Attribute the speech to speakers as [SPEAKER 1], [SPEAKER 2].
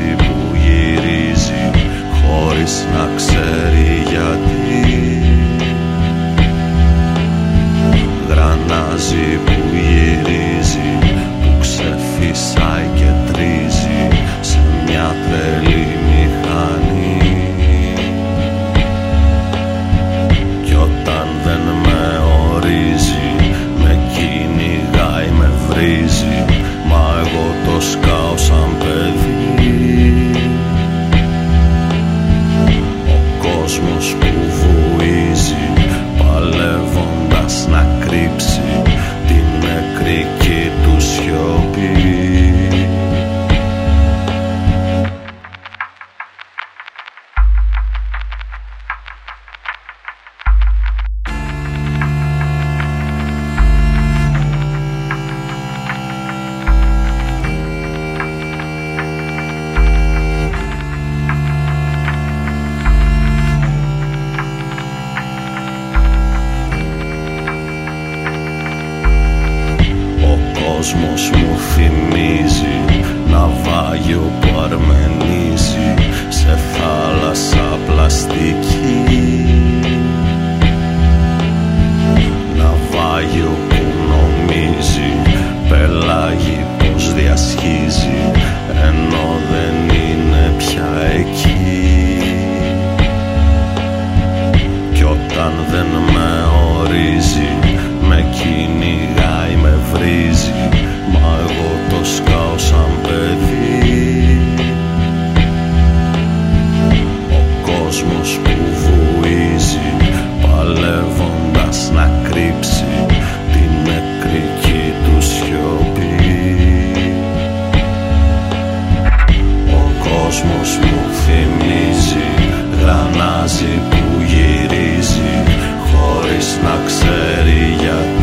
[SPEAKER 1] Γρανάζει που γυρίζει χωρίς να ξέρει ορίζει Με κυνηγάει, με βρίζει Μα εγώ το σκάω σαν παιδί. Ο κόσμος που βουίζει Παλεύοντας να κρύψει Την νεκρική του σιωπή. Ο κόσμος μου θυμίζει Γρανάζει που γυρίζει Χωρίς να ξέρει γιατί